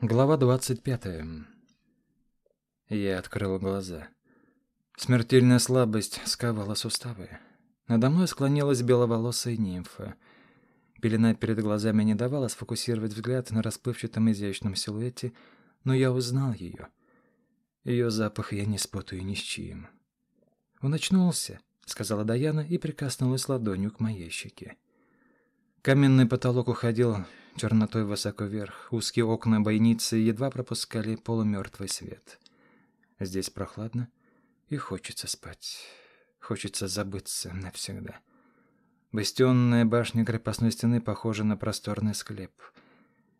Глава двадцать пятая. Я открыл глаза. Смертельная слабость сковала суставы. Надо мной склонилась беловолосая нимфа. Пелена перед глазами не давала сфокусировать взгляд на расплывчатом изящном силуэте, но я узнал ее. Ее запах я не спутаю ни с чьим. «Он очнулся», — сказала Даяна и прикоснулась ладонью к моей щеке. Каменный потолок уходил чернотой высоко вверх. Узкие окна бойницы едва пропускали полумертвый свет. Здесь прохладно и хочется спать. Хочется забыться навсегда. Бастионная башня крепостной стены похожа на просторный склеп.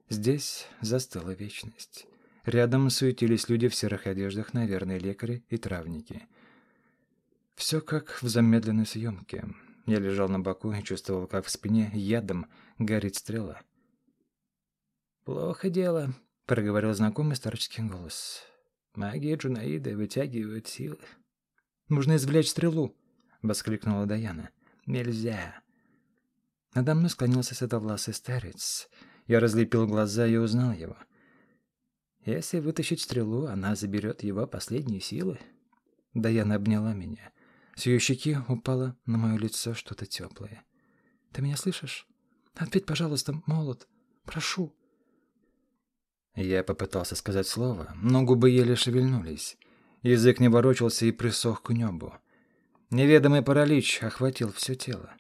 Здесь застыла вечность. Рядом суетились люди в серых одеждах, наверное, лекари и травники. Все как в замедленной съемке. Я лежал на боку и чувствовал, как в спине ядом горит стрела. «Плохо дело», — проговорил знакомый старческий голос. «Магия Джунаида вытягивает силы». «Нужно извлечь стрелу», — воскликнула Даяна. «Нельзя». Надо мной склонился седовласый старец. Я разлепил глаза и узнал его. «Если вытащить стрелу, она заберет его последние силы». Даяна обняла меня. С ее щеки упало на мое лицо что-то теплое. «Ты меня слышишь? Ответь, пожалуйста, молот. Прошу». Я попытался сказать слово, но губы еле шевельнулись. Язык не ворочался и присох к небу. Неведомый паралич охватил все тело.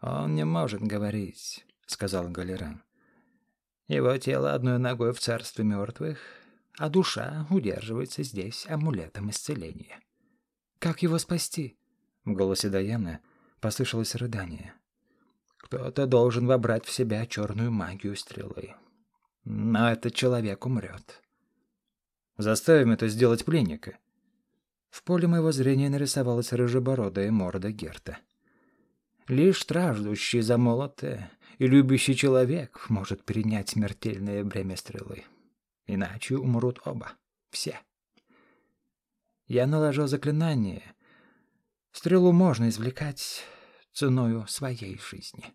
«Он не может говорить», — сказал Галеран. «Его тело одной ногой в царстве мертвых, а душа удерживается здесь амулетом исцеления». «Как его спасти?» В голосе Даяны послышалось рыдание. «Кто-то должен вобрать в себя черную магию стрелы но этот человек умрет. Заставим это сделать пленника. В поле моего зрения нарисовалась рыжебородая морда Герта. Лишь страждущий за молоты и любящий человек может принять смертельное бремя стрелы. Иначе умрут оба. Все. Я наложил заклинание. Стрелу можно извлекать ценою своей жизни.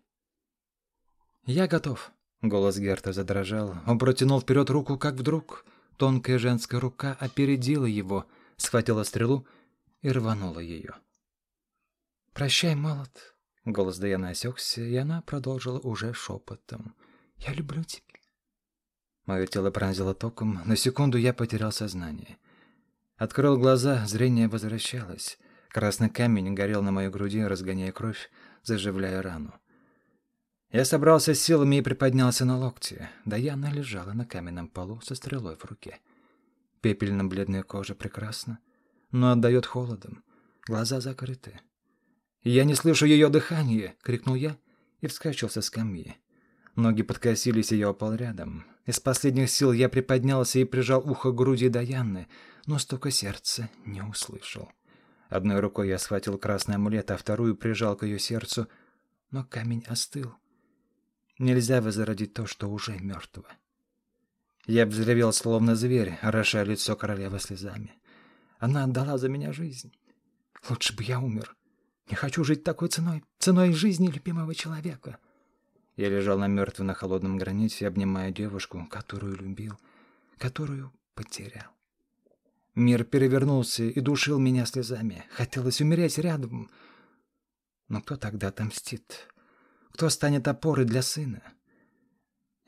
Я готов. Голос Герта задрожал. Он протянул вперед руку, как вдруг тонкая женская рука опередила его, схватила стрелу и рванула ее. «Прощай, молот!» Голос Даяны осекся, и она продолжила уже шепотом. «Я люблю тебя». Мое тело пронзило током. На секунду я потерял сознание. Открыл глаза, зрение возвращалось. Красный камень горел на моей груди, разгоняя кровь, заживляя рану. Я собрался с силами и приподнялся на локте. Даяна лежала на каменном полу со стрелой в руке. Пепельно-бледная кожа прекрасна, но отдает холодом. Глаза закрыты. «Я не слышу ее дыхания!» — крикнул я и вскочил со скамьи. Ноги подкосились, и я упал рядом. Из последних сил я приподнялся и прижал ухо к груди Даяны, но стука сердца не услышал. Одной рукой я схватил красный амулет, а вторую прижал к ее сердцу, но камень остыл. Нельзя возродить то, что уже мертво. Я взревел, словно зверь, орошая лицо королевы слезами. Она отдала за меня жизнь. Лучше бы я умер. Не хочу жить такой ценой, ценой жизни любимого человека. Я лежал на мертвой на холодном граните, обнимая девушку, которую любил, которую потерял. Мир перевернулся и душил меня слезами. Хотелось умереть рядом. Но кто тогда отомстит? Кто станет опорой для сына?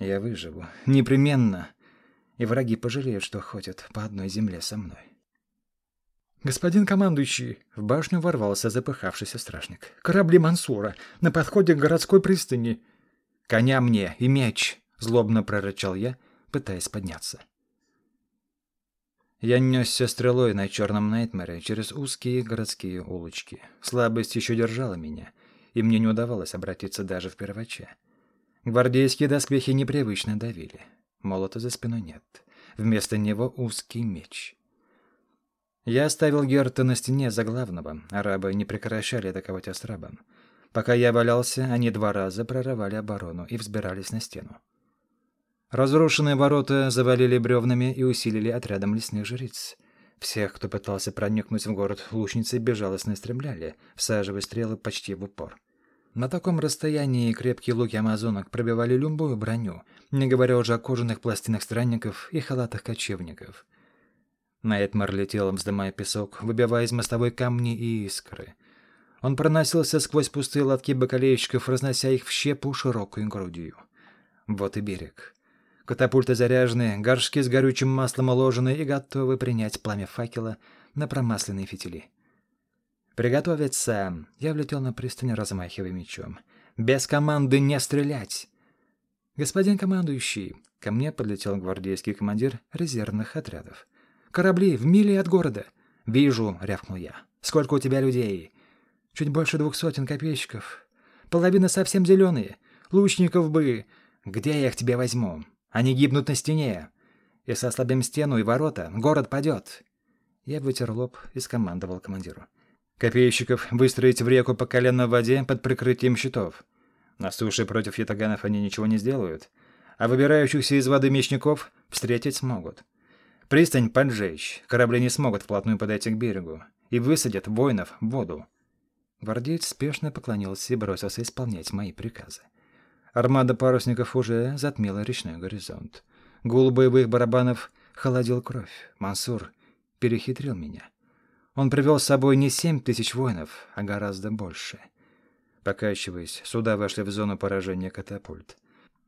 Я выживу. Непременно. И враги пожалеют, что ходят по одной земле со мной. «Господин командующий!» — в башню ворвался запыхавшийся страшник. «Корабли Мансура! На подходе к городской пристани!» «Коня мне и меч!» — злобно прорычал я, пытаясь подняться. Я несся стрелой на черном Найтмере через узкие городские улочки. Слабость еще держала меня и мне не удавалось обратиться даже в первача. Гвардейские доспехи непривычно давили. Молота за спиной нет. Вместо него узкий меч. Я оставил Герта на стене за главного. Арабы не прекращали атаковать Астрабан. Пока я валялся, они два раза прорывали оборону и взбирались на стену. Разрушенные ворота завалили бревнами и усилили отрядом лесных жриц. Всех, кто пытался проникнуть в город, лучницы безжалостно стремляли, всаживая стрелы почти в упор. На таком расстоянии крепкие луки амазонок пробивали любую броню, не говоря уже о кожаных пластинах странников и халатах кочевников. Найтмар летел, вздымая песок, выбивая из мостовой камни и искры. Он проносился сквозь пустые лотки бакалейщиков, разнося их в щепу широкой грудью. Вот и берег. Катапульты заряжены, горшки с горючим маслом уложены и готовы принять пламя факела на промасленные фитили. «Приготовиться!» Я влетел на пристань, размахивая мечом. «Без команды не стрелять!» «Господин командующий!» Ко мне подлетел гвардейский командир резервных отрядов. «Корабли в миле от города!» «Вижу!» — рявкнул я. «Сколько у тебя людей?» «Чуть больше двух сотен копейщиков. Половина совсем зеленые. Лучников бы... Где я их тебе возьму? Они гибнут на стене. Если ослабим стену и ворота, город падет!» Я вытер лоб и скомандовал командиру. Копейщиков выстроить в реку по колено в воде под прикрытием щитов. На суше против ятаганов они ничего не сделают, а выбирающихся из воды мечников встретить смогут. Пристань поджечь, корабли не смогут вплотную подойти к берегу, и высадят воинов в воду. Гвардеец спешно поклонился и бросился исполнять мои приказы. Армада парусников уже затмила речной горизонт. Гул боевых барабанов холодил кровь. Мансур перехитрил меня. Он привел с собой не семь тысяч воинов, а гораздо больше. Покачиваясь, суда вошли в зону поражения катапульт.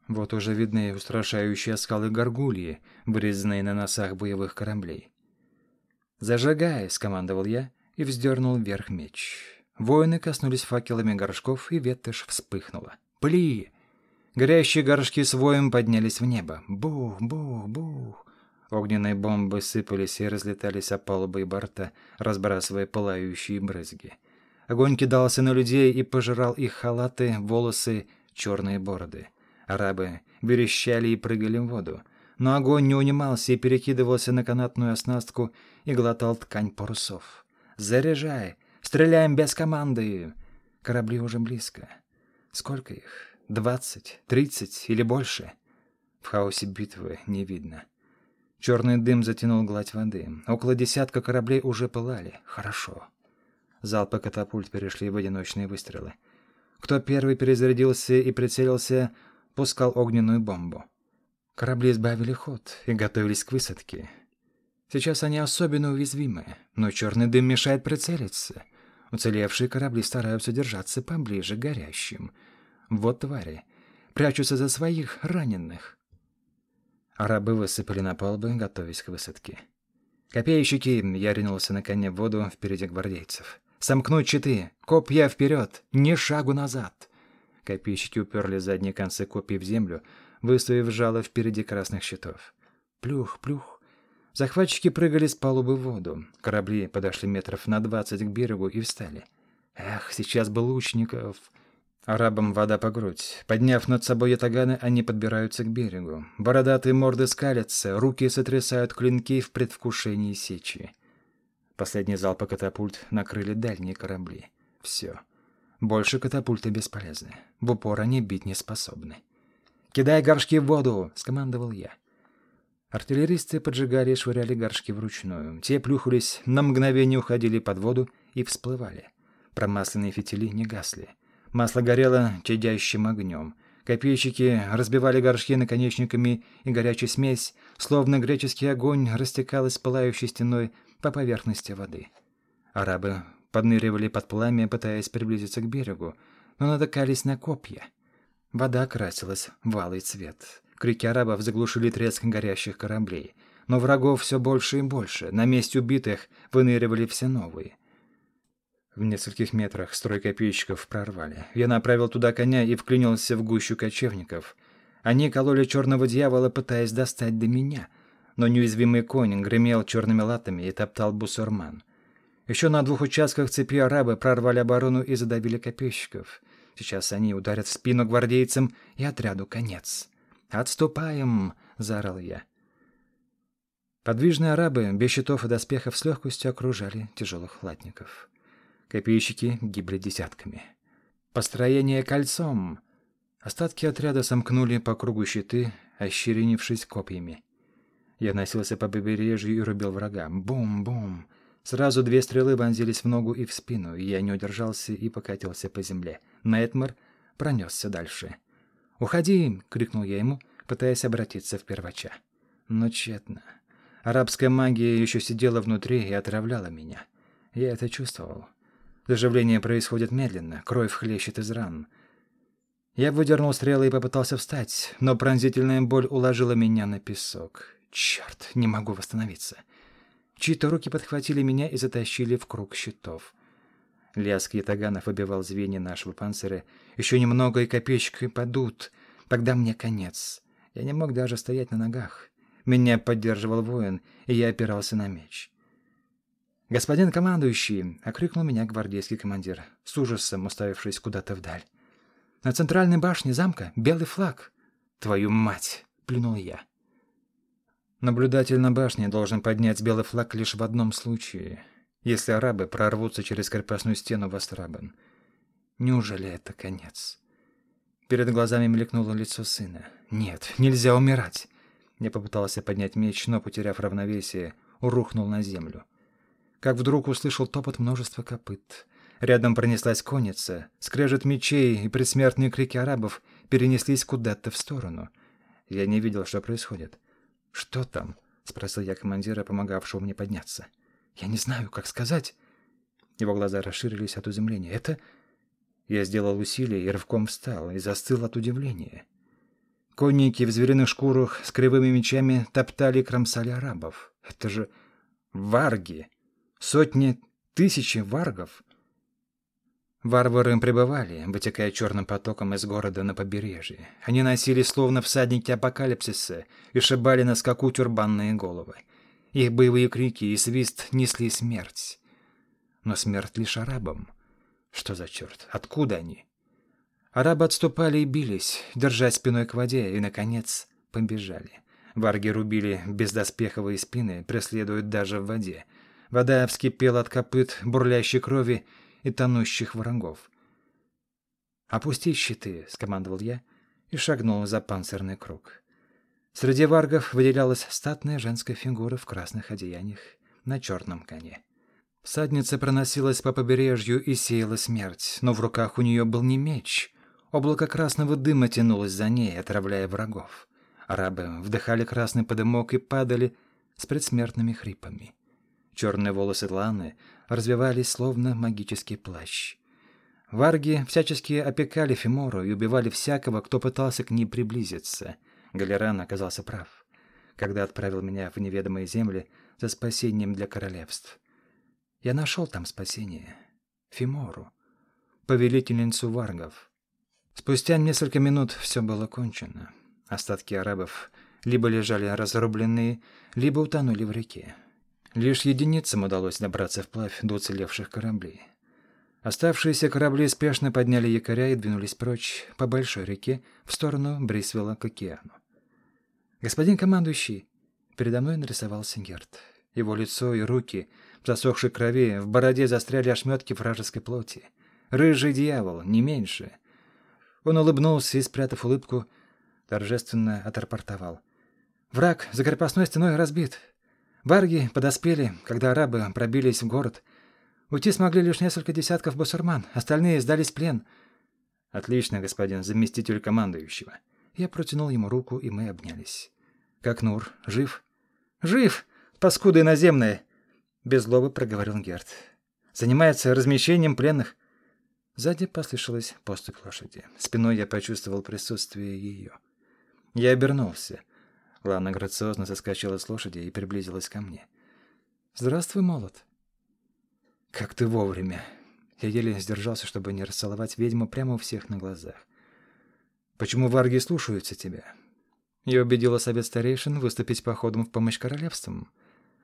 Вот уже видны устрашающие скалы горгульи, вырезанные на носах боевых кораблей. «Зажигай!» — скомандовал я и вздернул вверх меч. Воины коснулись факелами горшков, и ветошь вспыхнула. «Пли!» Горящие горшки с воем поднялись в небо. Бух, бух, бух. Огненные бомбы сыпались и разлетались о палубы и борта, разбрасывая пылающие брызги. Огонь кидался на людей и пожирал их халаты, волосы, черные бороды. Арабы верещали и прыгали в воду. Но огонь не унимался и перекидывался на канатную оснастку и глотал ткань парусов. «Заряжай! Стреляем без команды!» Корабли уже близко. Сколько их? Двадцать? Тридцать или больше? В хаосе битвы не видно. Черный дым затянул гладь воды. Около десятка кораблей уже пылали. Хорошо. Залпы катапульт перешли в одиночные выстрелы. Кто первый перезарядился и прицелился, пускал огненную бомбу. Корабли избавили ход и готовились к высадке. Сейчас они особенно уязвимы, но черный дым мешает прицелиться. Уцелевшие корабли стараются держаться поближе к горящим. Вот твари. Прячутся за своих раненых. Арабы высыпали на палубы, готовясь к высадке. «Копейщики!» — я ринулся на коне в воду впереди гвардейцев. «Сомкнуть щиты! Копья вперед! Ни шагу назад!» Копейщики уперли задние концы копий в землю, выставив жало впереди красных щитов. Плюх, плюх. Захватчики прыгали с палубы в воду. Корабли подошли метров на двадцать к берегу и встали. «Эх, сейчас бы лучников!» Арабам вода по грудь. Подняв над собой ятаганы, они подбираются к берегу. Бородатые морды скалятся, руки сотрясают клинки в предвкушении сечи. Последний залп катапульт накрыли дальние корабли. Все. Больше катапульты бесполезны. В упор они бить не способны. «Кидай горшки в воду!» — скомандовал я. Артиллеристы поджигали и швыряли горшки вручную. Те плюхались, на мгновение уходили под воду и всплывали. Промасленные фитили не гасли. Масло горело чадящим огнем. Копейщики разбивали горшки наконечниками, и горячая смесь, словно греческий огонь, растекалась пылающей стеной по поверхности воды. Арабы подныривали под пламя, пытаясь приблизиться к берегу, но натыкались на копья. Вода красилась в алый цвет. Крики арабов заглушили треск горящих кораблей. Но врагов все больше и больше. На месте убитых выныривали все новые. В нескольких метрах строй копейщиков прорвали. Я направил туда коня и вклинился в гущу кочевников. Они кололи черного дьявола, пытаясь достать до меня. Но неуязвимый конь гремел черными латами и топтал бусурман. Еще на двух участках цепи арабы прорвали оборону и задавили копейщиков. Сейчас они ударят в спину гвардейцам, и отряду конец. «Отступаем!» — заорал я. Подвижные арабы без щитов и доспехов с легкостью окружали тяжелых латников. Копейщики гибли десятками. Построение кольцом. Остатки отряда сомкнули по кругу щиты, ощеренившись копьями. Я носился по побережью и рубил врага. Бум-бум. Сразу две стрелы вонзились в ногу и в спину, и я не удержался и покатился по земле. Найтмар пронесся дальше. «Уходи!» — крикнул я ему, пытаясь обратиться в первача. Но тщетно. Арабская магия еще сидела внутри и отравляла меня. Я это чувствовал. Заживление происходит медленно, кровь хлещет из ран. Я выдернул стрелы и попытался встать, но пронзительная боль уложила меня на песок. Черт, не могу восстановиться. Чьи-то руки подхватили меня и затащили в круг щитов. Лязг ятаганов выбивал звенья нашего панциря. Еще немного и копеечкой падут. Тогда мне конец. Я не мог даже стоять на ногах. Меня поддерживал воин, и я опирался на меч. «Господин командующий!» — окрикнул меня гвардейский командир, с ужасом уставившись куда-то вдаль. «На центральной башне замка белый флаг!» «Твою мать!» — плюнул я. Наблюдатель на башне должен поднять белый флаг лишь в одном случае, если арабы прорвутся через крепостную стену в Астрабан. Неужели это конец? Перед глазами мелькнуло лицо сына. «Нет, нельзя умирать!» Я попытался поднять меч, но, потеряв равновесие, рухнул на землю. Как вдруг услышал топот множества копыт. Рядом пронеслась конница. Скрежет мечей и предсмертные крики арабов перенеслись куда-то в сторону. Я не видел, что происходит. «Что там?» — спросил я командира, помогавшего мне подняться. «Я не знаю, как сказать». Его глаза расширились от изумления. «Это...» Я сделал усилие и рывком встал, и застыл от удивления. Конники в звериных шкурах с кривыми мечами топтали кромсали арабов. Это же варги! Сотни, тысячи варгов! Варвары пребывали, вытекая черным потоком из города на побережье. Они носили словно всадники апокалипсиса и шибали на скаку тюрбанные головы. Их боевые крики и свист несли смерть. Но смерть лишь арабам. Что за черт? Откуда они? Арабы отступали и бились, держась спиной к воде, и, наконец, побежали. Варги рубили бездоспеховые спины, преследуют даже в воде. Вода вскипела от копыт, бурлящей крови и тонущих врагов. «Опусти щиты!» — скомандовал я и шагнул за панцирный круг. Среди варгов выделялась статная женская фигура в красных одеяниях на черном коне. Всадница проносилась по побережью и сеяла смерть, но в руках у нее был не меч, Облако красного дыма тянулось за ней, отравляя врагов. Арабы вдыхали красный подымок и падали с предсмертными хрипами. Черные волосы Ланы развивались, словно магический плащ. Варги всячески опекали Фимору и убивали всякого, кто пытался к ней приблизиться. Галеран оказался прав, когда отправил меня в неведомые земли за спасением для королевств. Я нашел там спасение. Фимору, повелительницу варгов. Спустя несколько минут все было кончено. Остатки арабов либо лежали разрубленные, либо утонули в реке. Лишь единицам удалось добраться вплавь до уцелевших кораблей. Оставшиеся корабли спешно подняли якоря и двинулись прочь по большой реке в сторону Брисвелла к океану. «Господин командующий!» Передо мной нарисовался Герт. Его лицо и руки в засохшей крови, в бороде застряли ошметки вражеской плоти. Рыжий дьявол, не меньше — он улыбнулся и, спрятав улыбку, торжественно отрапортовал. «Враг за крепостной стеной разбит. Варги подоспели, когда арабы пробились в город. Уйти смогли лишь несколько десятков басурман, остальные сдались в плен». «Отлично, господин заместитель командующего». Я протянул ему руку, и мы обнялись. «Как Нур? Жив?» «Жив! Паскуда иноземная!» Без злобы проговорил Герт. «Занимается размещением пленных. Сзади послышалась поступь лошади. Спиной я почувствовал присутствие ее. Я обернулся. Лана грациозно соскочила с лошади и приблизилась ко мне. «Здравствуй, молот!» «Как ты вовремя!» Я еле сдержался, чтобы не расцеловать ведьму прямо у всех на глазах. «Почему варги слушаются тебя?» Я убедила совет старейшин выступить походом в помощь королевствам.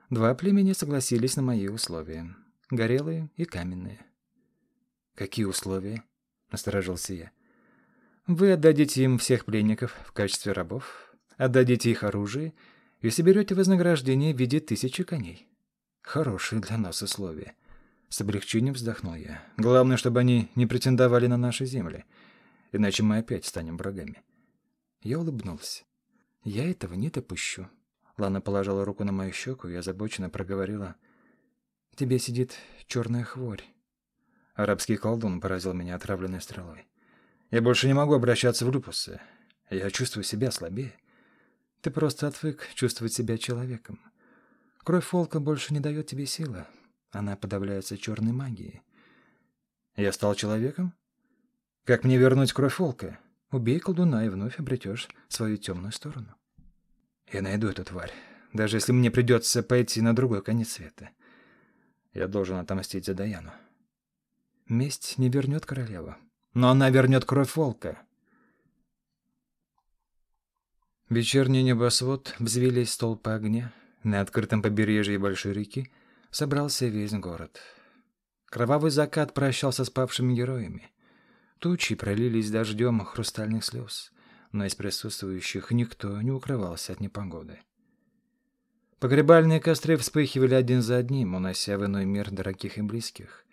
Два племени согласились на мои условия. Горелые и каменные. «Какие условия?» — насторожился я. «Вы отдадите им всех пленников в качестве рабов, отдадите их оружие и соберете вознаграждение в виде тысячи коней. Хорошие для нас условия». С облегчением вздохнул я. «Главное, чтобы они не претендовали на наши земли, иначе мы опять станем врагами». Я улыбнулся. «Я этого не допущу». Лана положила руку на мою щеку и озабоченно проговорила. тебе сидит черная хворь. Арабский колдун поразил меня отравленной стрелой. Я больше не могу обращаться в люпусы. Я чувствую себя слабее. Ты просто отвык чувствовать себя человеком. Кровь волка больше не дает тебе силы. Она подавляется черной магией. Я стал человеком? Как мне вернуть кровь волка? Убей колдуна и вновь обретешь свою темную сторону. Я найду эту тварь, даже если мне придется пойти на другой конец света. Я должен отомстить за Даяну. Месть не вернет королеву, но она вернет кровь волка. Вечерний небосвод взвились столпы огня. На открытом побережье большой реки собрался весь город. Кровавый закат прощался с павшими героями. Тучи пролились дождем хрустальных слез, но из присутствующих никто не укрывался от непогоды. Погребальные костры вспыхивали один за одним, унося в иной мир дорогих и близких.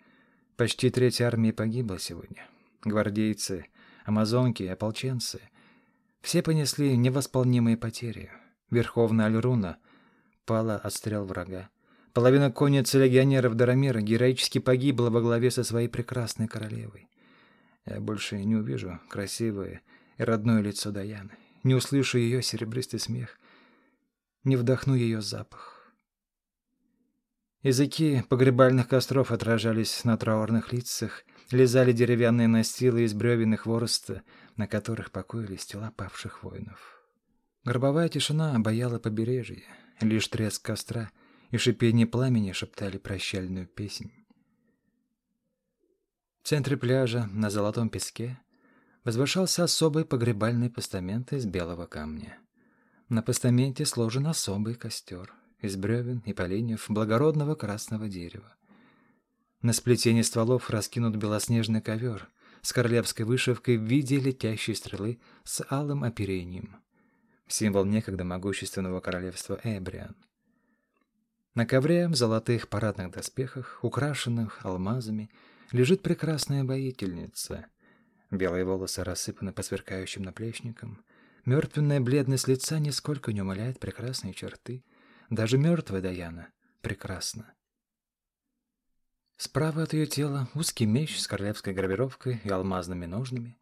Почти треть армии погибла сегодня. Гвардейцы, амазонки ополченцы — все понесли невосполнимые потери. Верховная Альруна пала от стрел врага. Половина конницы легионеров Дарамира героически погибла во главе со своей прекрасной королевой. Я больше не увижу красивое и родное лицо Даяны, не услышу ее серебристый смех, не вдохну ее запах. Языки погребальных костров отражались на траурных лицах, лизали деревянные настилы из бревен и хвороста, на которых покоились тела павших воинов. Гробовая тишина обаяла побережье, лишь треск костра и шипение пламени шептали прощальную песнь. В центре пляжа, на золотом песке, возвышался особый погребальный постамент из белого камня. На постаменте сложен особый костер из бревен и поленьев благородного красного дерева. На сплетении стволов раскинут белоснежный ковер, с королевской вышивкой в виде летящей стрелы с алым оперением. Символ некогда могущественного королевства Эбриан. На ковре в золотых парадных доспехах, украшенных алмазами, лежит прекрасная воительница. Белые волосы рассыпаны по сверкающим наплечникам. Мертвенная бледность лица нисколько не умаляет прекрасные черты. Даже мертвая Даяна прекрасна. Справа от ее тела узкий меч с королевской гравировкой и алмазными ножными.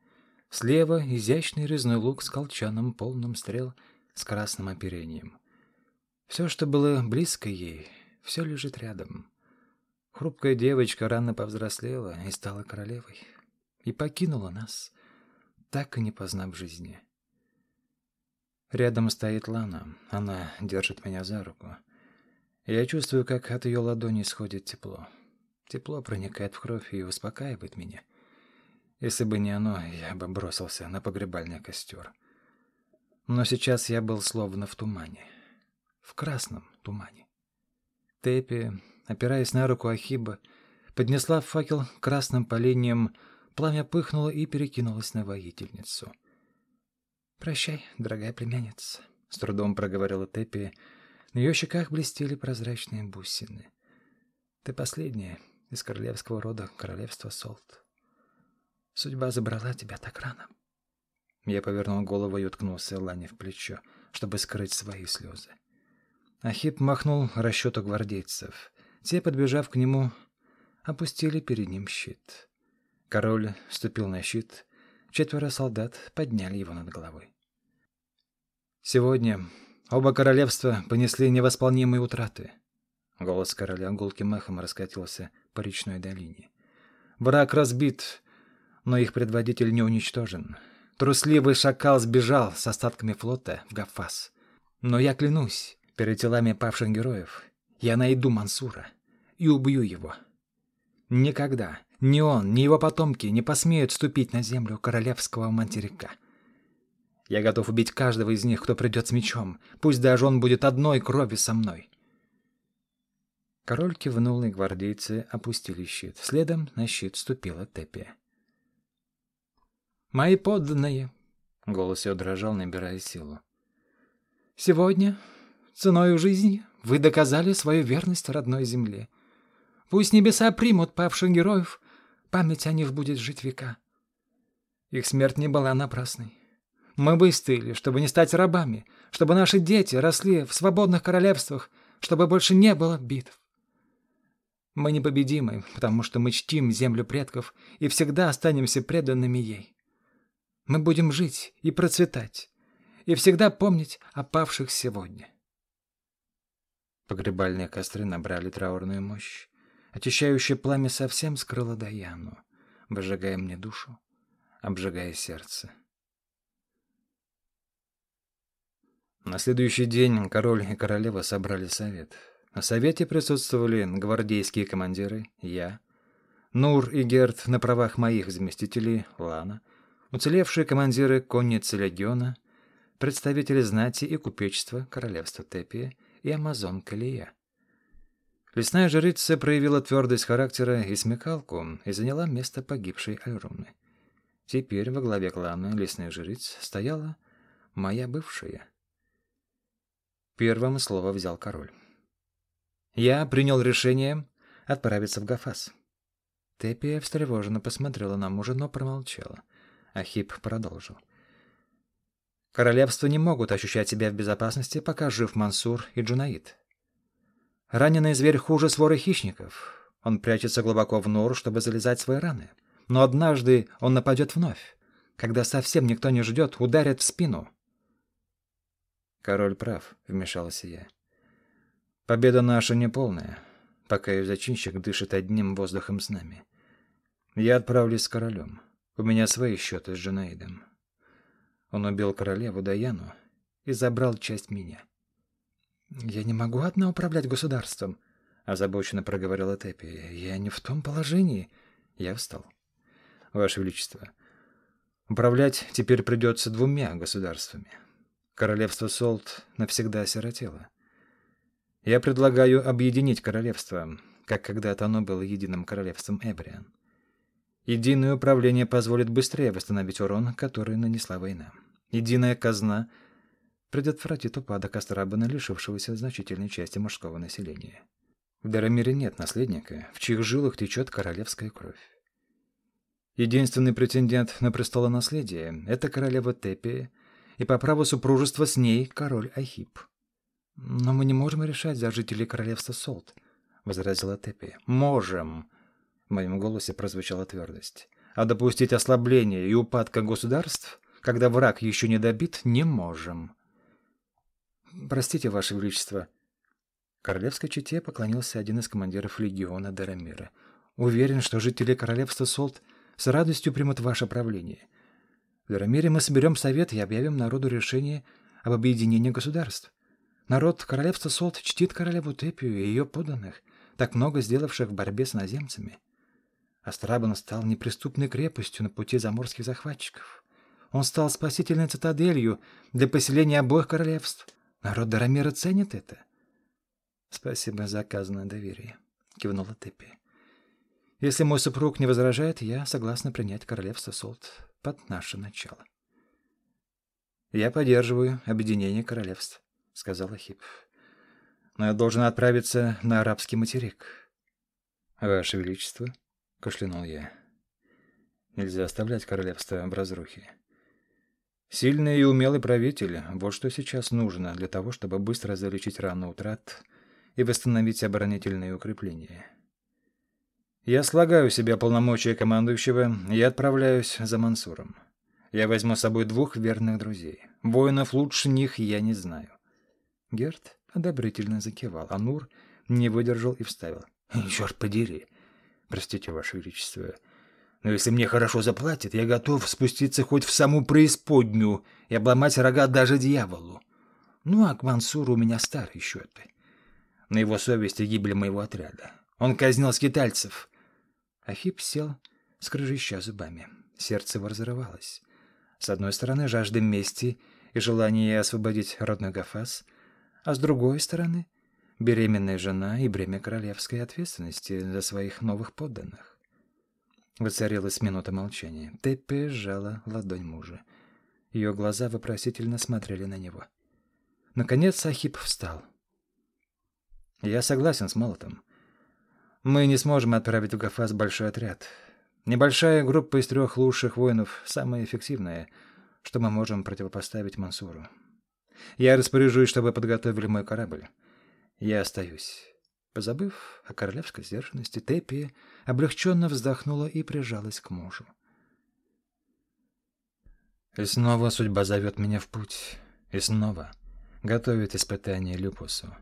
Слева изящный резной лук с колчаном, полным стрел, с красным оперением. Все, что было близко ей, все лежит рядом. Хрупкая девочка рано повзрослела и стала королевой. И покинула нас, так и не познав жизни. Рядом стоит Лана. Она держит меня за руку. Я чувствую, как от ее ладони исходит тепло. Тепло проникает в кровь и успокаивает меня. Если бы не оно, я бы бросился на погребальный костер. Но сейчас я был словно в тумане. В красном тумане. Тепи, опираясь на руку Ахиба, поднесла факел красным поленьем, пламя пыхнуло и перекинулось на воительницу. «Прощай, дорогая племянница», — с трудом проговорила Тепи. На ее щеках блестели прозрачные бусины. «Ты последняя, из королевского рода королевства Солт. Судьба забрала тебя так рано. Я повернул голову и уткнулся Лане в плечо, чтобы скрыть свои слезы. Ахип махнул расчету гвардейцев. Те, подбежав к нему, опустили перед ним щит. Король ступил на щит. Четверо солдат подняли его над головой. Сегодня оба королевства понесли невосполнимые утраты. Голос короля гулким эхом раскатился по речной долине. Враг разбит, но их предводитель не уничтожен. Трусливый шакал сбежал с остатками флота в Гафас. Но я клянусь, перед телами павших героев, я найду Мансура и убью его. Никогда ни он, ни его потомки не посмеют ступить на землю королевского материка. Я готов убить каждого из них, кто придет с мечом, пусть даже он будет одной крови со мной. Король кивнул, и гвардейцы опустили щит. Следом на щит ступила Тепи. «Мои подданные!» — голос ее дрожал, набирая силу. «Сегодня, ценой жизни, вы доказали свою верность родной земле. Пусть небеса примут павших героев, память о них будет жить века. Их смерть не была напрасной. Мы выстояли, чтобы не стать рабами, чтобы наши дети росли в свободных королевствах, чтобы больше не было битв. Мы непобедимы, потому что мы чтим землю предков и всегда останемся преданными ей. Мы будем жить и процветать, и всегда помнить о павших сегодня. Погребальные костры набрали траурную мощь. Очищающее пламя совсем скрыло Даяну, выжигая мне душу, обжигая сердце. На следующий день король и королева собрали совет. На совете присутствовали гвардейские командиры, я, Нур и Герт на правах моих заместителей, Лана, уцелевшие командиры конницы легиона, представители знати и купечества королевства Тепия и амазонка Лия. Лесная жрица проявила твердость характера и смекалку и заняла место погибшей Альрумны. Теперь во главе клана лесных жриц стояла моя бывшая. Первым слово взял король. Я принял решение отправиться в Гафас. Тепия встревоженно посмотрела на мужа, но промолчала. Ахип продолжил. Королевства не могут ощущать себя в безопасности, пока жив Мансур и Джунаид. Раненый зверь хуже своры хищников. Он прячется глубоко в нору, чтобы залезать свои раны. Но однажды он нападет вновь. Когда совсем никто не ждет, ударит в спину. Король прав, вмешался я. Победа наша неполная, пока ее зачинщик дышит одним воздухом с нами. Я отправлюсь с королем. У меня свои счеты с Джунаидом. Он убил королеву Даяну и забрал часть меня. «Я не могу одна управлять государством», — озабоченно проговорила Теппи. «Я не в том положении». Я встал. «Ваше Величество, управлять теперь придется двумя государствами. Королевство Солт навсегда осиротело. Я предлагаю объединить королевство, как когда-то оно было единым королевством Эбриан. Единое управление позволит быстрее восстановить урон, который нанесла война. Единая казна предотвратит упадок Астрабана, лишившегося значительной части мужского населения. В Дарамире нет наследника, в чьих жилах течет королевская кровь. Единственный претендент на престолонаследие — это королева Тепия, и по праву супружества с ней король Ахип. «Но мы не можем решать за жителей королевства Солт», — возразила Тепия. «Можем», — в моем голосе прозвучала твердость. «А допустить ослабление и упадка государств когда враг еще не добит, не можем. Простите, Ваше Величество. Королевской чете поклонился один из командиров легиона Дарамира. Уверен, что жители королевства Солт с радостью примут ваше правление. В Дарамире мы соберем совет и объявим народу решение об объединении государств. Народ королевства Солт чтит королеву Тепию и ее подданных, так много сделавших в борьбе с наземцами. Астрабан стал неприступной крепостью на пути заморских захватчиков. Он стал спасительной цитаделью для поселения обоих королевств. Народ Дарамира ценит это. — Спасибо за оказанное доверие, — кивнула Теппи. — Если мой супруг не возражает, я согласна принять королевство Солт под наше начало. — Я поддерживаю объединение королевств, — сказал Ахип. — Но я должен отправиться на арабский материк. — Ваше Величество, — кашлянул я, — нельзя оставлять королевство в разрухе. Сильный и умелый правитель — вот что сейчас нужно для того, чтобы быстро залечить рану утрат и восстановить оборонительные укрепления. Я слагаю себе полномочия командующего и отправляюсь за Мансуром. Я возьму с собой двух верных друзей. Воинов лучше них я не знаю. Герт одобрительно закивал, а Нур не выдержал и вставил. «Черт подери! Простите, Ваше Величество, но если мне хорошо заплатят, я готов спуститься хоть в саму преисподнюю и обломать рога даже дьяволу. Ну, а к Мансуру у меня старые счеты. На его совести гибель моего отряда. Он казнил скитальцев. Ахип сел, скрыжища зубами. Сердце его разрывалось. С одной стороны, жажда мести и желание освободить родной Гафас, а с другой стороны, беременная жена и бремя королевской ответственности за своих новых подданных. Воцарилась минута молчания. Теппи сжала ладонь мужа. Ее глаза вопросительно смотрели на него. Наконец Сахиб встал. «Я согласен с Молотом. Мы не сможем отправить в Гафас большой отряд. Небольшая группа из трех лучших воинов — самая эффективная, что мы можем противопоставить Мансуру. Я распоряжусь, чтобы подготовили мой корабль. Я остаюсь. Позабыв о королевской сдержанности, Теппи облегченно вздохнула и прижалась к мужу. И снова судьба зовет меня в путь, и снова готовит испытание Люпусу.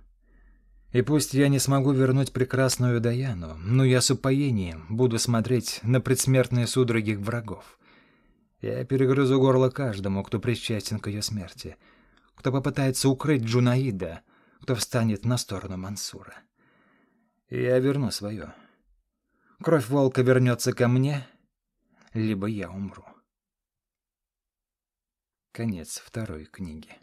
И пусть я не смогу вернуть прекрасную Даяну, но я с упоением буду смотреть на предсмертные судороги врагов. Я перегрызу горло каждому, кто причастен к ее смерти, кто попытается укрыть Джунаида, кто встанет на сторону Мансура я верну свое. Кровь волка вернется ко мне, либо я умру. Конец второй книги.